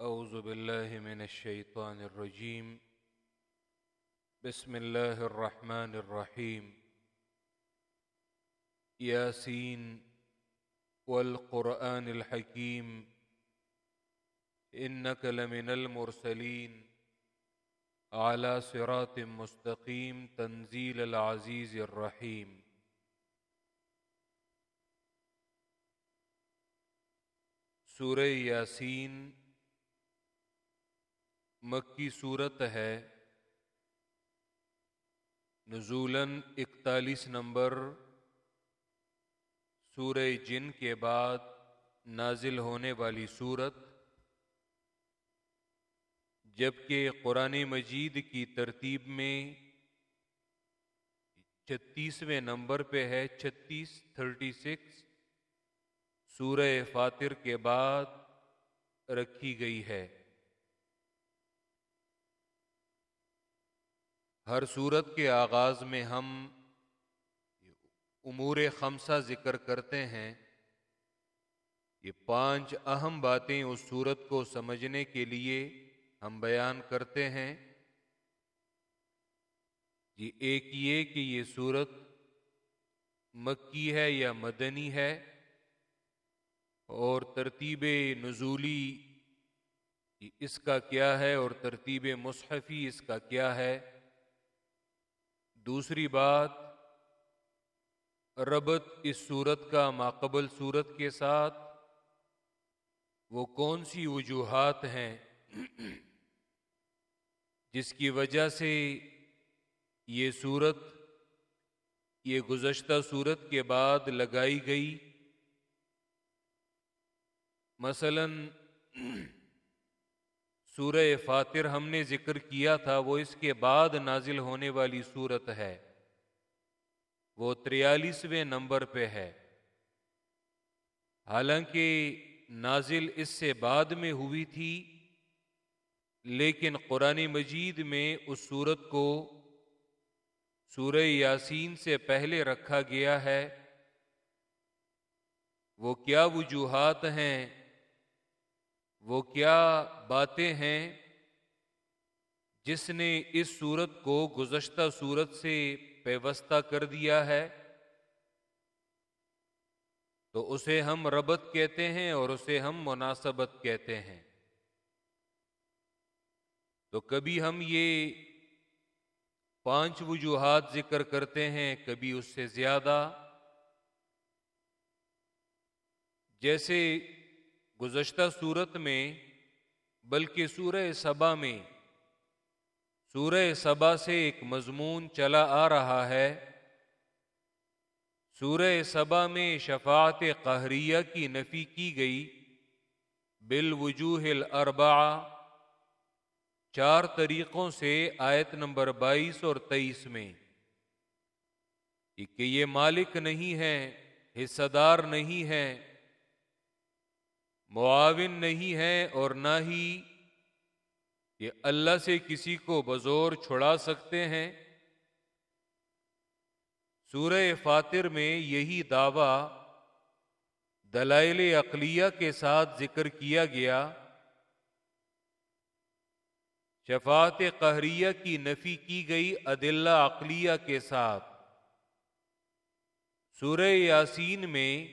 أعوذ بالله من الشيطان الرجيم. بسم الله الرحمن الرحيم. ياسين والقرآن الحكيم. إنك لمن المرسلين. على صراط مستقيم. تنزيل العزيز الرحيم. سورہ یاسین مکی صورت ہے۔ نزولاً اکتالیس نمبر سورہ جن کے بعد نازل ہونے والی صورت، جبکہ قرآن مجید کی ترتیب میں چھتیسویں نمبر پہ ہے، چھتیس، تھرٹی سکس سورہ فاتر کے بعد رکھی گئی ہے۔ ہر صورت کے آغاز میں ہم امور خمسہ ذکر کرتے ہیں۔ یہ پانچ اہم باتیں اس صورت کو سمجھنے کے لیے ہم بیان کرتے ہیں۔ یہ ایک یہ کہ یہ صورت مکی ہے یا مدنی ہے اور ترتیب نزولی اس کا کیا ہے اور ترتیب مصحفی اس کا کیا ہے۔ دوسری بات، ربط اس صورت کا ماقبل صورت کے ساتھ وہ کون سی وجوہات ہیں جس کی وجہ سے یہ صورت، یہ گزشتہ صورت کے بعد لگائی گئی؟ مثلا سورہ فاتر ہم نے ذکر کیا تھا، وہ اس کے بعد نازل ہونے والی صورت ہے۔ وہ تریالیسویں نمبر پہ ہے۔ حالانکہ نازل اس سے بعد میں ہوئی تھی، لیکن قرآن مجید میں اس صورت کو سورہ یاسین سے پہلے رکھا گیا ہے۔ وہ کیا وجوہات ہیں؟ وہ کیا باتیں ہیں جس نے اس صورت کو گزشتہ صورت سے پیوستہ کر دیا ہے؟ تو اسے ہم ربط کہتے ہیں اور اسے ہم مناسبت کہتے ہیں۔ تو کبھی ہم یہ پانچ وجوہات ذکر کرتے ہیں، کبھی اس سے زیادہ۔ جیسے گزشتہ صورت میں، بلکہ سورہ سبا میں، سورہ سبا سے ایک مضمون چلا آ رہا ہے۔ سورہ سبا میں شفاعت قہریہ کی نفی کی گئی۔ بالوجوہ الاربعہ، چار طریقوں سے آیت نمبر بائیس اور تیئیس میں۔ کہ یہ مالک نہیں ہے حصہ دار نہیں ہے معاون نہیں ہے اور نہ ہی یہ اللہ سے کسی کو بزور چھڑا سکتے ہیں۔ سورہ فاتر میں یہی دعویٰ دلائل اقلیہ کے ساتھ ذکر کیا گیا۔ شفاعت قہریہ کی نفی کی گئی عدلہ اقلیہ کے ساتھ۔ سورہ یاسین میں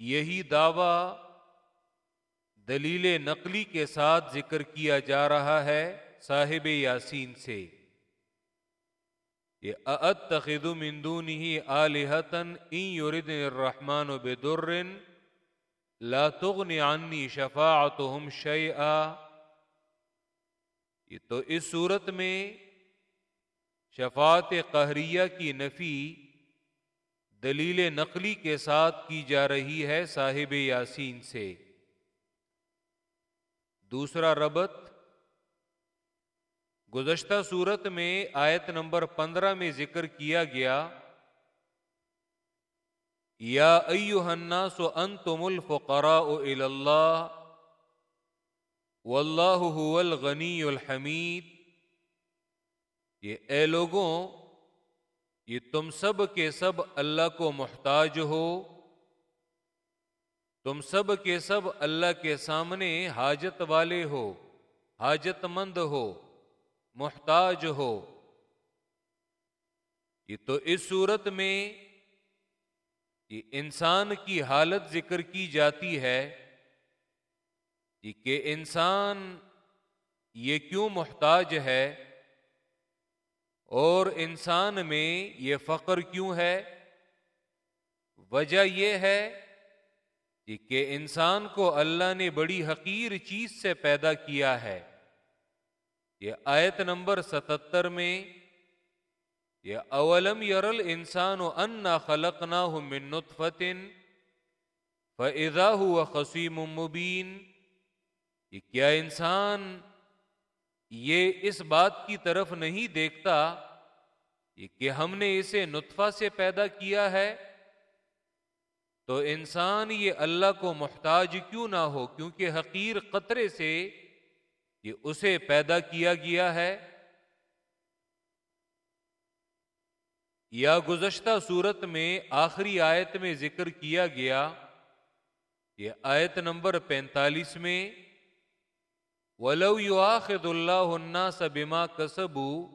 یہی دعویٰ دلیل نقلی کے ساتھ ذکر کیا جا رہا ہے صاحب یاسین سے یہ اتخذ من دونه آلہتن ان یردن الرحمن بدر لا تغنی عنی شفاعتهم شیئا یہ تو اس صورت میں شفاعت قہریہ کی نفی دلیل نقلی کے ساتھ کی جا رہی ہے صاحب یاسین سے۔ دوسرا ربط، گزشتہ صورت میں آیت نمبر پندرہ میں ذکر کیا گیا، یا ایوہ الناس انتم الفقراء الاللہ واللہ هو الغنی الحمید۔ یہ اے لوگوں یہ تم سب کے سب اللہ کو محتاج ہو۔ تم سب کے سب اللہ کے سامنے حاجت والے ہو، حاجت مند ہو، محتاج ہو۔ یہ تو اس صورت میں یہ انسان کی حالت ذکر کی جاتی ہے کہ انسان یہ کیوں محتاج ہے؟ اور انسان میں یہ فقر کیوں ہے؟ وجہ یہ ہے کہ انسان کو اللہ نے بڑی حقیر چیز سے پیدا کیا ہے۔ یہ آیت نمبر ستتر میں، یہ اولم یرل انسان و ان خلق نہ ہو منت فتن فضا ہو خسیم مبین۔ کہ کیا انسان یہ اس بات کی طرف نہیں دیکھتا کہ ہم نے اسے نطفہ سے پیدا کیا ہے، تو انسان یہ اللہ کو محتاج کیوں نہ ہو؟ کیونکہ حقیر قطرے سے یہ اسے پیدا کیا گیا ہے۔ یا گزشتہ صورت میں آخری آیت میں ذکر کیا گیا یہ آیت نمبر پینتالیس میں ولو يؤاخذ الله الناس بما كسبوا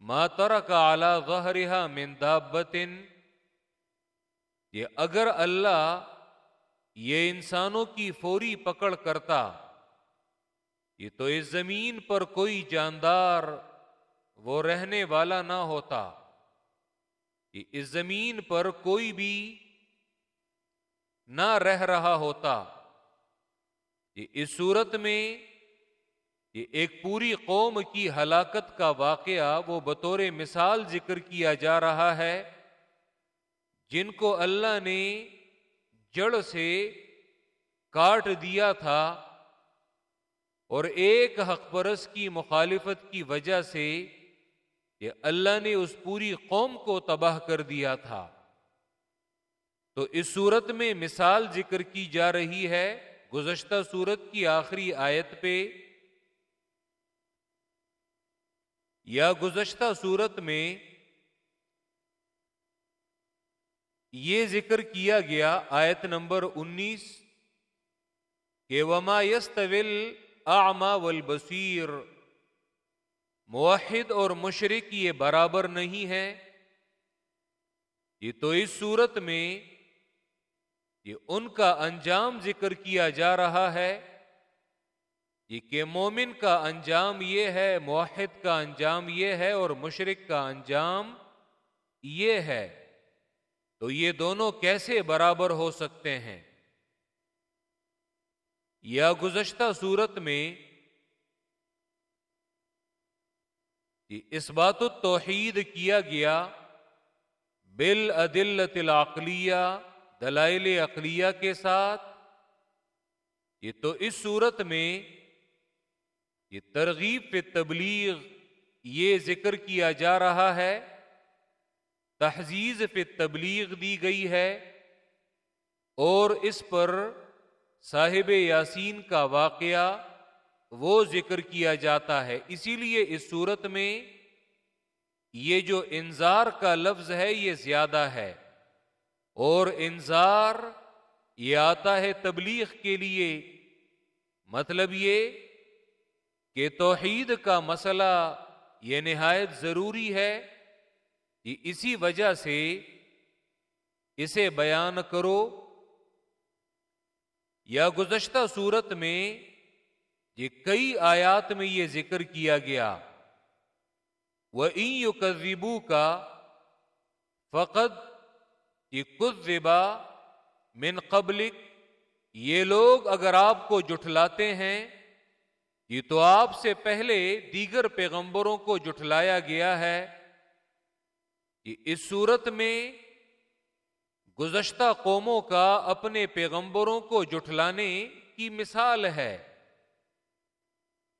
ما ترك على ظهرها من دابة. یہ اگر اللہ یہ انسانوں کی فوری پکڑ کرتا، یہ تو اس زمین پر کوئی جاندار وہ رہنے والا نہ ہوتا، یہ اس زمین پر کوئی بھی نہ رہ رہا ہوتا۔ اس صورت میں یہ ایک پوری قوم کی ہلاکت کا واقعہ وہ بطور مثال ذکر کیا جا رہا ہے، جن کو اللہ نے جڑ سے کاٹ دیا تھا اور ایک حق پرس کی مخالفت کی وجہ سے یہ اللہ نے اس پوری قوم کو تباہ کر دیا تھا۔ تو اس صورت میں مثال ذکر کی جا رہی ہے گزشتہ سورت کی آخری آیت پہ یا گزشتہ سورت میں یہ ذکر کیا گیا آیت نمبر انیس کہ وما یس طویل آما بصیر موحد اور مشرق یہ برابر نہیں ہے یہ تو اس صورت میں یہ ان کا انجام ذکر کیا جا رہا ہے یہ کہ مومن کا انجام یہ ہے، موحد کا انجام یہ ہے اور مشرق کا انجام یہ ہے۔ تو یہ دونوں کیسے برابر ہو سکتے ہیں؟ یا گزشتہ صورت میں اس بات توحید کیا گیا بالعدلت العقلیہ دلائل اقلیہ کے ساتھ، یہ تو اس صورت میں، یہ ترغیب پہ تبلیغ یہ ذکر کیا جا رہا ہے، تحزیز پہ تبلیغ دی گئی ہے، اور اس پر صاحب یاسین کا واقعہ وہ ذکر کیا جاتا ہے۔ اسی لیے اس صورت میں یہ جو انظار کا لفظ ہے، یہ زیادہ ہے۔ اور انذار یہ آتا ہے تبلیغ کے لیے۔ مطلب یہ کہ توحید کا مسئلہ یہ نہایت ضروری ہے کہ اسی وجہ سے اسے بیان کرو۔ یا گزشتہ صورت میں یہ کئی آیات میں یہ ذکر کیا گیا۔ وہ این کا فقط کذبا من قبلک، یہ لوگ اگر آپ کو جٹلاتے ہیں، یہ تو آپ سے پہلے دیگر پیغمبروں کو جٹلایا گیا ہے۔ اس صورت میں گزشتہ قوموں کا اپنے پیغمبروں کو جٹلانے کی مثال ہے۔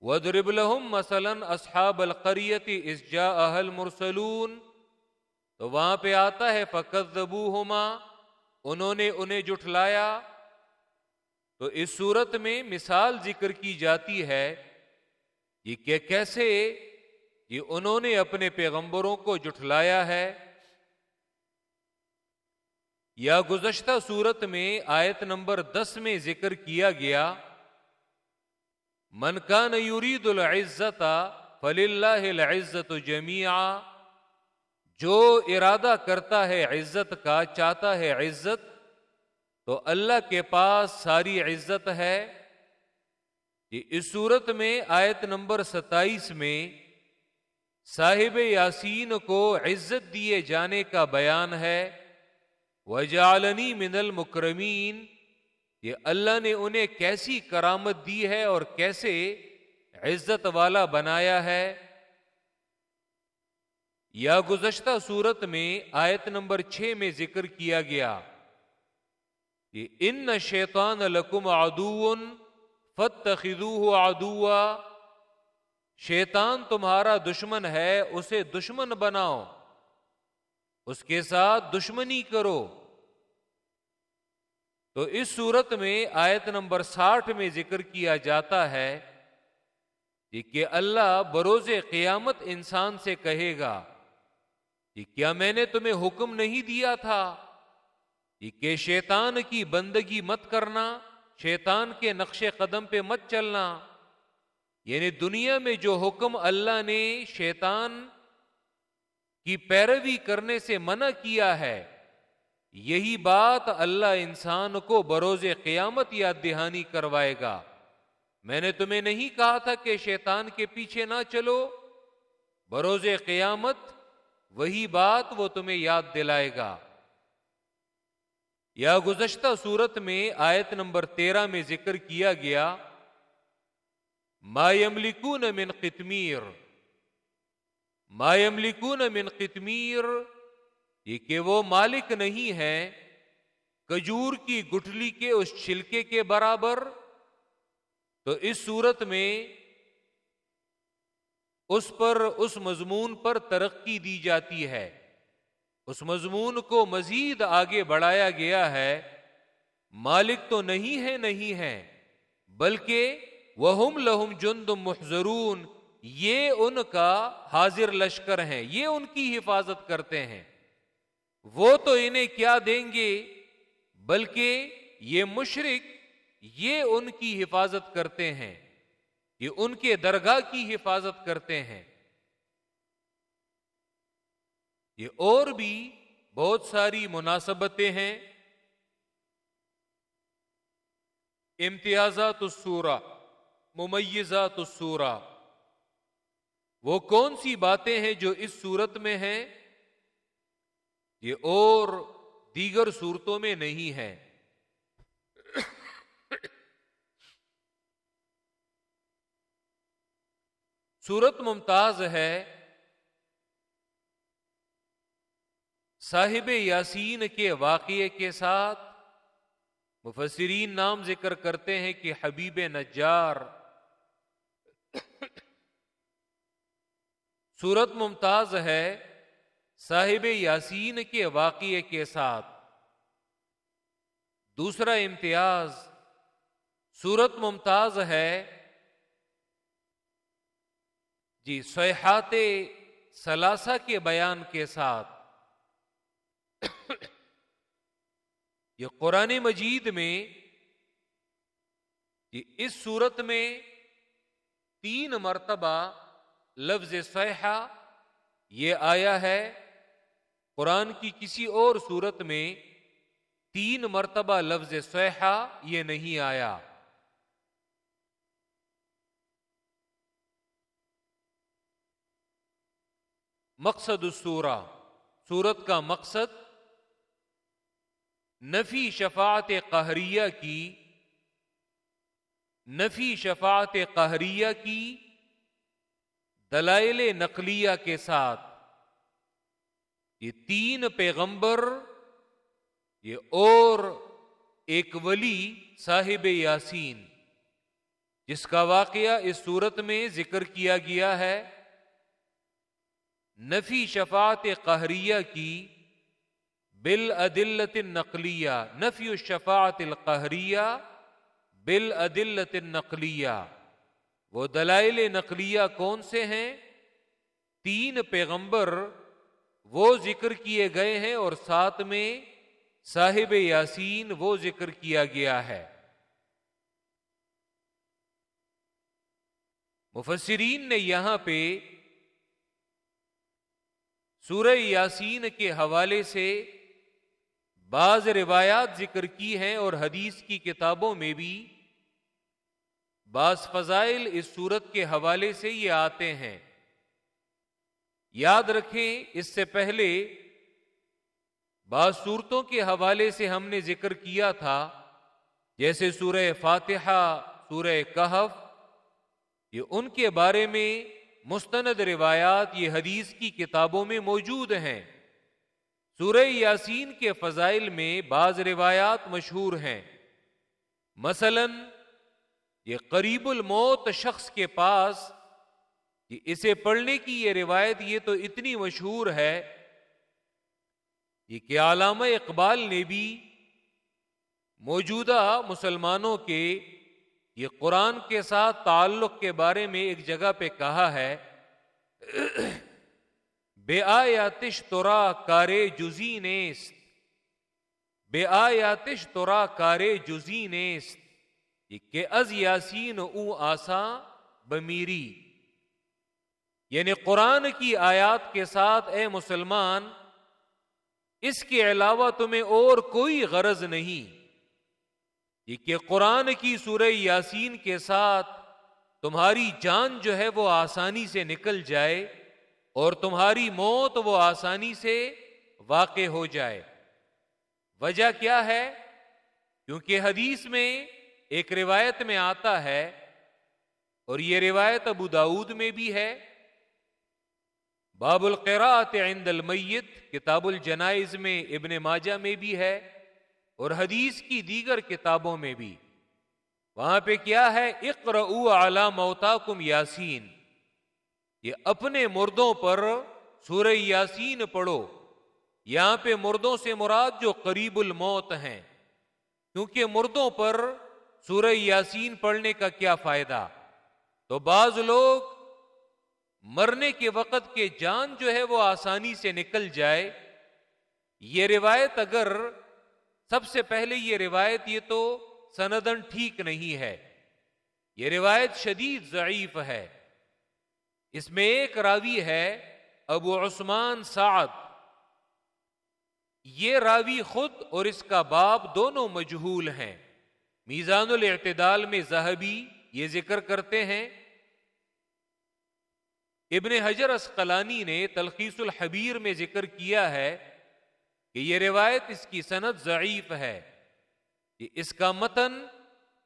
ودرب لهم مثلاً اصحاب القریت اس اہل مرسلون تو وہاں پہ آتا ہے فقت ہوما انہوں نے انہیں جٹلایا تو اس صورت میں مثال ذکر کی جاتی ہے یہ کہ کیسے یہ انہوں نے اپنے پیغمبروں کو جٹلایا ہے۔ یا گزشتہ صورت میں آیت نمبر دس میں ذکر کیا گیا، من کا نیورید العزت فل اللہ العزت جمیا جو ارادہ کرتا ہے عزت کا، چاہتا ہے عزت، تو اللہ کے پاس ساری عزت ہے۔ اس صورت میں آیت نمبر ستائیس میں صاحب یاسین کو عزت دیے جانے کا بیان ہے۔ وجالنی من المکرمین یہ اللہ نے انہیں کیسی کرامت دی ہے اور کیسے عزت والا بنایا ہے۔ یا گزشتہ صورت میں آیت نمبر چھ میں ذکر کیا گیا کہ ان شیطان لکم ادو فت خدو ادوا شیطان تمہارا دشمن ہے، اسے دشمن بناؤ، اس کے ساتھ دشمنی کرو۔ تو اس صورت میں آیت نمبر ساٹھ میں ذکر کیا جاتا ہے کہ اللہ بروز قیامت انسان سے کہے گا۔ کہ کیا میں نے تمہیں حکم نہیں دیا تھا کہ شیطان کی بندگی مت کرنا، شیطان کے نقش قدم پہ مت چلنا۔ یعنی دنیا میں جو حکم اللہ نے شیطان کی پیروی کرنے سے منع کیا ہے، یہی بات اللہ انسان کو بروز قیامت یاد دہانی کروائے گا۔ میں نے تمہیں نہیں کہا تھا کہ شیطان کے پیچھے نہ چلو۔ بروز قیامت وہی بات وہ تمہیں یاد دلائے گا۔ یا گزشتہ صورت میں آیت نمبر تیرہ میں ذکر کیا گیا، ما یملکون من قتمیر ما یملکون من قتمیر یہ کہ وہ مالک نہیں ہے کجور کی گٹھلی کے اس چھلکے کے برابر۔ تو اس صورت میں اس پر اس مضمون پر ترقی دی جاتی ہے۔ اس مضمون کو مزید آگے بڑھایا گیا ہے۔ مالک تو نہیں ہے نہیں ہے بلکہ وہ لہم جند محضرون یہ ان کا حاضر لشکر ہیں، یہ ان کی حفاظت کرتے ہیں۔ وہ تو انہیں کیا دیں گے؟ بلکہ یہ مشرق یہ ان کی حفاظت کرتے ہیں۔ یہ ان کے درگاہ کی حفاظت کرتے ہیں۔ یہ اور بھی بہت ساری مناسبتیں ہیں۔ امتیازات السورہ ممیزات السورہ وہ کون سی باتیں ہیں جو اس صورت میں ہیں؟ یہ اور دیگر صورتوں میں نہیں ہے صورت ممتاز ہے۔ صاحب یاسین کے واقعے کے ساتھ مفسرین نام ذکر کرتے ہیں کہ حبیب نجار۔ صورت ممتاز ہے صاحب یاسین کے واقعے کے ساتھ۔ دوسرا امتیاز۔ صورت ممتاز ہے جی سیاحت سلاسا کے بیان کے ساتھ یہ قرآن مجید میں یہ اس صورت میں تین مرتبہ لفظ سیاح یہ آیا ہے۔ قرآن کی کسی اور صورت میں تین مرتبہ لفظ سیاحا یہ نہیں آیا۔ مقصد السورہ، سورت کا مقصد نفی شفاعت قہریہ کی، نفی شفاعت قہریہ کی دلائل نقلیہ کے ساتھ۔ یہ تین پیغمبر، یہ اور ایک ولی صاحب یاسین، جس کا واقعہ اس صورت میں ذکر کیا گیا ہے۔ نفی شفاعت قہریہ کی بل عدلت نقلیہ نفی الشفاعت القہریہ بل عدلت نقلیہ وہ دلائل نقلیہ کون سے ہیں؟ تین پیغمبر وہ ذکر کیے گئے ہیں اور ساتھ میں صاحب یاسین وہ ذکر کیا گیا ہے۔ مفسرین نے یہاں پہ سورہ یاسین کے حوالے سے بعض روایات ذکر کی ہیں اور حدیث کی کتابوں میں بھی بعض فضائل اس صورت کے حوالے سے یہ آتے ہیں۔ یاد رکھیں، اس سے پہلے بعض صورتوں کے حوالے سے ہم نے ذکر کیا تھا، جیسے سورہ فاتحہ، سورہ کہف، یہ ان کے بارے میں مستند روایات یہ حدیث کی کتابوں میں موجود ہیں۔ سورہ یاسین کے فضائل میں بعض روایات مشہور ہیں۔ مثلا، یہ قریب الموت شخص کے پاس اسے پڑھنے کی یہ روایت یہ تو اتنی مشہور ہے، یہ کہ علامہ اقبال نے بھی موجودہ مسلمانوں کے یہ قرآن کے ساتھ تعلق کے بارے میں ایک جگہ پہ کہا ہے، بے آیاتش تورا کارے جزی نیست، بے آیاتش تورا کارے جزی نیست کہ از یاسین او آسا بمیری۔ یعنی قرآن کی آیات کے ساتھ، اے مسلمان، اس کے علاوہ تمہیں اور کوئی غرض نہیں۔ یہ کہ قرآن کی سورہ یاسین کے ساتھ تمہاری جان جو ہے وہ آسانی سے نکل جائے اور تمہاری موت وہ آسانی سے واقع ہو جائے۔ وجہ کیا ہے؟ کیونکہ حدیث میں ایک روایت میں آتا ہے اور یہ روایت ابو داود میں بھی ہے۔ باب القراءت عند المیت، کتاب الجنائز میں، ابن ماجہ میں بھی ہے۔ اور حدیث کی دیگر کتابوں میں بھی۔ وہاں پہ کیا ہے؟ اقرا اعلی موتا کم یاسین۔ یہ اپنے مردوں پر سورہ یاسین پڑھو۔ یہاں پہ مردوں سے مراد جو قریب الموت ہیں۔ کیونکہ مردوں پر سورہ یاسین پڑھنے کا کیا فائدہ؟ تو بعض لوگ مرنے کے وقت کے جان جو ہے وہ آسانی سے نکل جائے۔ یہ روایت اگر سب سے پہلے یہ روایت، یہ تو سندن ٹھیک نہیں ہے۔ یہ روایت شدید ضعیف ہے۔ اس میں ایک راوی ہے، ابو عثمان سعد۔ یہ راوی خود اور اس کا باپ دونوں مجہول ہیں۔ میزان الاعتدال میں زہبی یہ ذکر کرتے ہیں۔ ابن حجر اسقلانی نے تلخیص الحبیر میں ذکر کیا ہے۔ کہ یہ روایت اس کی صنعت ضعیف ہے کہ اس کا متن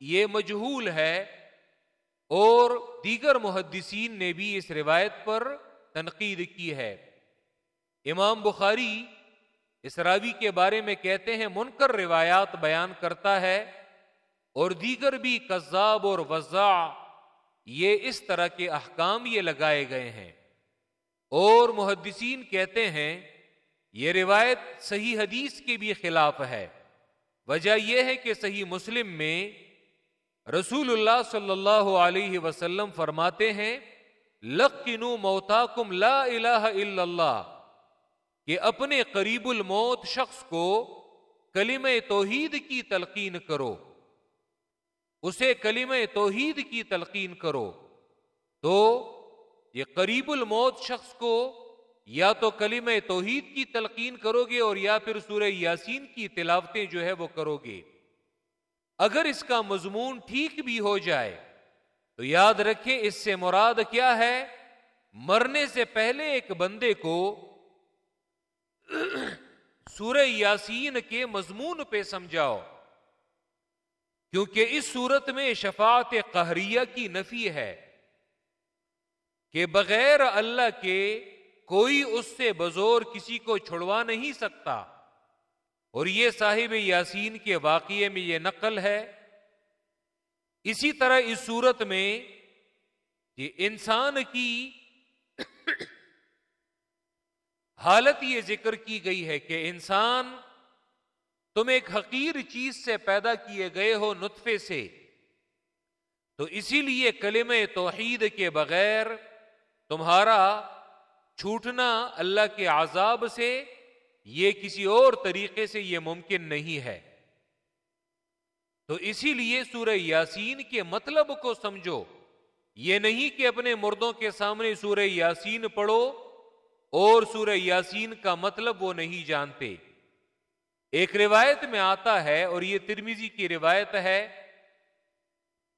یہ مجہول ہے اور دیگر محدثین نے بھی اس روایت پر تنقید کی ہے۔ امام بخاری اس راوی کے بارے میں کہتے ہیں، منکر روایات بیان کرتا ہے اور دیگر بھی کذاب اور وضاع یہ اس طرح کے احکام یہ لگائے گئے ہیں۔ اور محدثین کہتے ہیں یہ روایت صحیح حدیث کے بھی خلاف ہے۔ وجہ یہ ہے کہ صحیح مسلم میں رسول اللہ صلی اللہ علیہ وسلم فرماتے ہیں، لقنو موتا کم لا الہ الا اللہ، کہ اپنے قریب الموت شخص کو کلم توحید کی تلقین کرو۔ اسے کلمہ توحید کی تلقین کرو۔ تو یہ قریب الموت شخص کو یا تو کلمہ توحید کی تلقین کرو گے اور یا پھر سورہ یاسین کی تلاوتیں جو ہے وہ کرو گے۔ اگر اس کا مضمون ٹھیک بھی ہو جائے، تو یاد رکھیں اس سے مراد کیا ہے؟ مرنے سے پہلے ایک بندے کو سورہ یاسین کے مضمون پہ سمجھاؤ، کیونکہ اس صورت میں شفاعت قہریہ کی نفی ہے کہ بغیر اللہ کے کوئی اس سے بزور کسی کو چھڑوا نہیں سکتا۔ اور یہ صاحب یاسین کے واقعے میں یہ نقل ہے۔ اسی طرح اس صورت میں یہ انسان کی حالت یہ ذکر کی گئی ہے کہ انسان تم ایک حقیر چیز سے پیدا کیے گئے ہو نطفے سے۔ تو اسی لیے کلم توحید کے بغیر تمہارا چھوٹنا اللہ کے عذاب سے یہ کسی اور طریقے سے یہ ممکن نہیں ہے۔ تو اسی لیے سورہ یاسین کے مطلب کو سمجھو۔ یہ نہیں کہ اپنے مردوں کے سامنے سورہ یاسین پڑھو اور سورہ یاسین کا مطلب وہ نہیں جانتے۔ ایک روایت میں آتا ہے اور یہ ترمیزی کی روایت ہے۔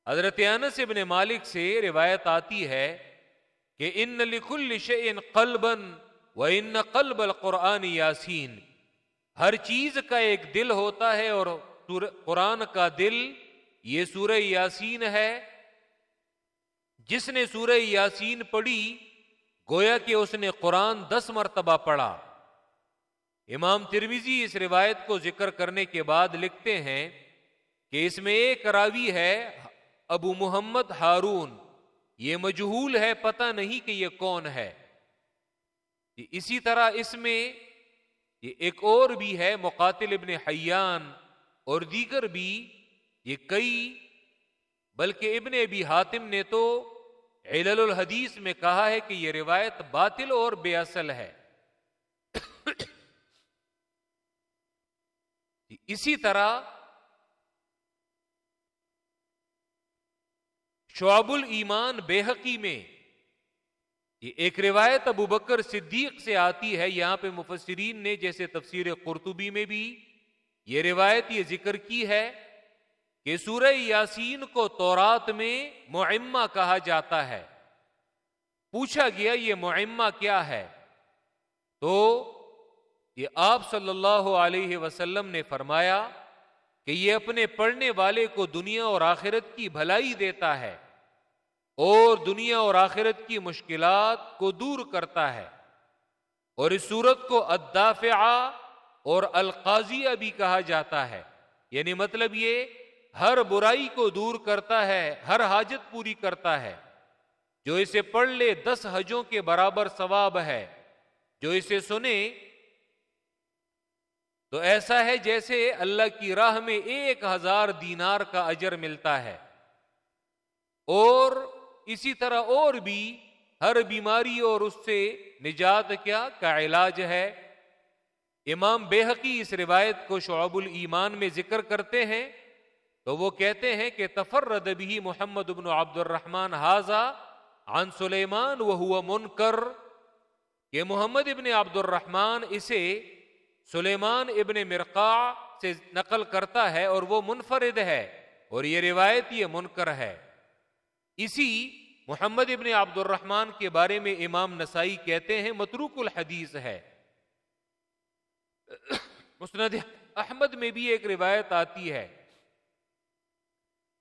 حضرت انس ابن مالک سے روایت آتی ہے کہ ان لکل شیء قلبا و ان قلب القرآن یاسین۔ ہر چیز کا ایک دل ہوتا ہے اور قرآن کا دل یہ سورہ یاسین ہے۔ جس نے سورہ یاسین پڑھی، گویا کہ اس نے قرآن دس مرتبہ پڑھا۔ امام ترمیزی اس روایت کو ذکر کرنے کے بعد لکھتے ہیں کہ اس میں ایک راوی ہے، ابو محمد ہارون۔ یہ مجہول ہے، پتہ نہیں کہ یہ کون ہے۔ اسی طرح اس میں یہ ایک اور بھی ہے، مقاتل ابن حیان اور دیگر بھی۔ یہ کئی، بلکہ ابن ابی حاتم نے تو علل الحدیث میں کہا ہے کہ یہ روایت باطل اور بے اصل ہے۔ اسی طرح شعب الایمان بے حقی میں۔ یہ ایک روایت ابو بکر صدیق سے آتی ہے، یہاں پہ مفسرین نے جیسے تفسیر قرطبی میں بھی یہ روایت یہ ذکر کی ہے کہ سورہ یاسین کو تورات میں معمہ کہا جاتا ہے۔ پوچھا گیا یہ معمہ کیا ہے؟ تو یہ آپ صلی اللہ علیہ وسلم نے فرمایا کہ یہ اپنے پڑھنے والے کو دنیا اور آخرت کی بھلائی دیتا ہے۔ اور دنیا اور آخرت کی مشکلات کو دور کرتا ہے۔ اور اس صورت کو ادافع اور القاضیہ بھی کہا جاتا ہے۔ یعنی مطلب یہ ہر برائی کو دور کرتا ہے، ہر حاجت پوری کرتا ہے۔ جو اسے پڑھ لے دس حجوں کے برابر ثواب ہے، جو اسے سنے تو ایسا ہے جیسے اللہ کی راہ میں ایک ہزار دینار کا اجر ملتا ہے۔ اور اسی طرح اور بھی ہر بیماری اور اس سے نجات کیا کا علاج ہے۔ امام بے حقی اس روایت کو شعب الایمان میں ذکر کرتے ہیں تو وہ کہتے ہیں کہ تفرد بھی محمد ابن عبد الرحمان حاضا عن سلیمان وہ ہوا منکر کہ محمد ابن عبد الرحمان اسے سلیمان ابن مرقع سے نقل کرتا ہے اور وہ منفرد ہے اور یہ روایت یہ منکر ہے۔ اسی محمد ابن عبد الرحمان کے بارے میں امام نسائی کہتے ہیں، متروک الحدیث ہے۔ مسند احمد میں بھی ایک روایت آتی ہے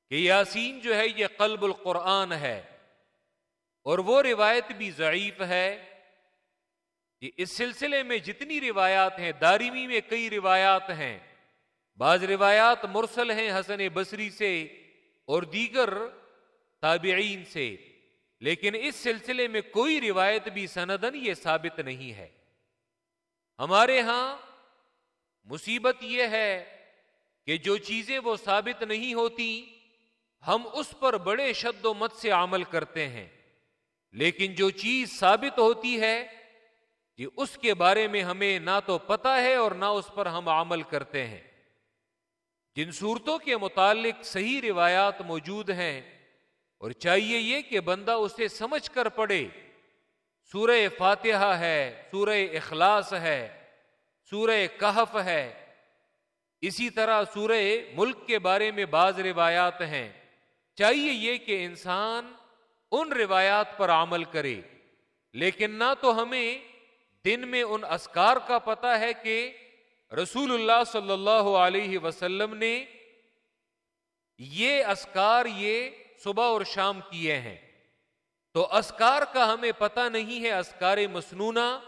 کہ یاسین جو ہے، یہ قلب القرآن ہے۔ اور وہ روایت بھی ضعیف ہے کہ اس سلسلے میں جتنی روایات ہیں، دارمی میں کئی روایات ہیں۔ بعض روایات مرسل ہیں حسن بصری سے اور دیگر تابعین سے۔ لیکن اس سلسلے میں کوئی روایت بھی سندن یہ ثابت نہیں ہے۔ ہمارے ہاں مصیبت یہ ہے کہ جو چیزیں وہ ثابت نہیں ہوتی، ہم اس پر بڑے شد و مت سے عمل کرتے ہیں۔ لیکن جو چیز ثابت ہوتی ہے کہ اس کے بارے میں ہمیں نہ تو پتا ہے اور نہ اس پر ہم عمل کرتے ہیں۔ جن صورتوں کے متعلق صحیح روایات موجود ہیں اور چاہیے یہ کہ بندہ اسے سمجھ کر پڑے سورہ فاتحہ ہے، سورہ اخلاص ہے، سورہ کہف ہے۔ اسی طرح سورہ ملک کے بارے میں بعض روایات ہیں۔ چاہیے یہ کہ انسان ان روایات پر عمل کرے۔ لیکن نہ تو ہمیں دن میں ان اسکار کا پتہ ہے کہ رسول اللہ صلی اللہ علیہ وسلم نے یہ اسکار یہ صبح اور شام کیے ہیں۔ تو اسکار کا ہمیں پتہ نہیں ہے اسکار مسنونہ،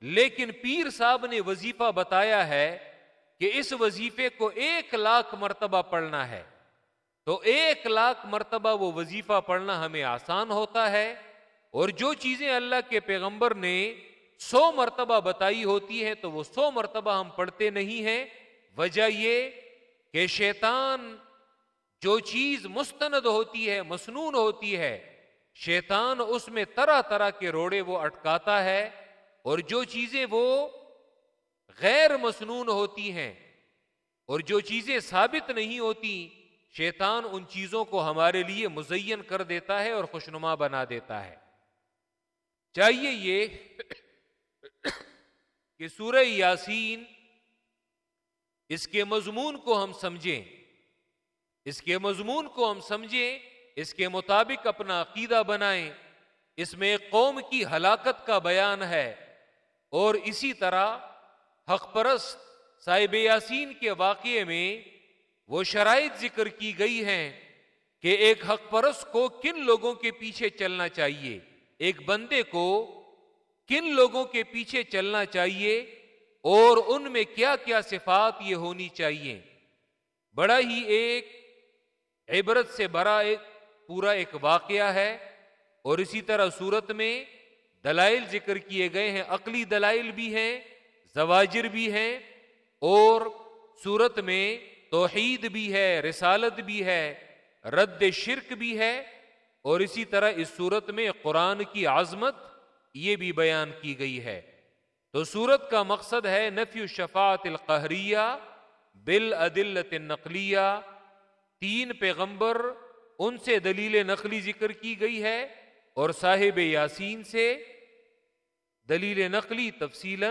لیکن پیر صاحب نے وظیفہ بتایا ہے کہ اس وظیفے کو ایک لاکھ مرتبہ پڑھنا ہے۔ تو ایک لاکھ مرتبہ وہ وظیفہ پڑھنا ہمیں آسان ہوتا ہے۔ اور جو چیزیں اللہ کے پیغمبر نے سو مرتبہ بتائی ہوتی ہے تو وہ سو مرتبہ ہم پڑھتے نہیں ہیں۔ وجہ یہ کہ شیطان جو چیز مستند ہوتی ہے مسنون ہوتی ہے، شیطان اس میں طرح طرح کے روڑے وہ اٹکاتا ہے اور جو چیزیں وہ غیر مسنون ہوتی ہیں اور جو چیزیں ثابت نہیں ہوتی، شیطان ان چیزوں کو ہمارے لیے مزین کر دیتا ہے اور خوشنما بنا دیتا ہے۔ چاہیے یہ کہ سورہ یاسین اس کے مضمون کو ہم سمجھیں۔ اس کے مضمون کو ہم سمجھیں، اس کے مطابق اپنا عقیدہ بنائیں۔ اس میں قوم کی ہلاکت کا بیان ہے۔ اور اسی طرح حق پرست صاحب یاسین کے واقعے میں وہ شرائط ذکر کی گئی ہیں کہ ایک حق پرست کو کن لوگوں کے پیچھے چلنا چاہیے؟ ایک بندے کو کن لوگوں کے پیچھے چلنا چاہیے؟ اور ان میں کیا کیا صفات یہ ہونی چاہیے؟ بڑا ہی ایک عبرت سے بڑا ایک پورا ایک واقعہ ہے اور اسی طرح صورت میں دلائل ذکر کیے گئے ہیں، عقلی دلائل بھی ہیں، زواجر بھی ہیں اور صورت میں توحید بھی ہے، رسالت بھی ہے، رد شرک بھی ہے اور اسی طرح اس صورت میں قرآن کی عظمت یہ بھی بیان کی گئی ہے۔ تو صورت کا مقصد ہے نفی الشفاعت القہریہ بل عدلت نقلیہ تین پیغمبر ان سے دلیل نقلی ذکر کی گئی ہے اور صاحب یاسین سے دلیل نقلی تفصیل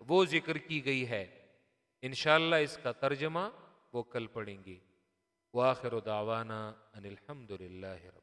وہ ذکر کی گئی ہے۔ انشاءاللہ اس کا ترجمہ وہ کل پڑھیں گے۔ واخر دعوانا ان الحمد للہ رب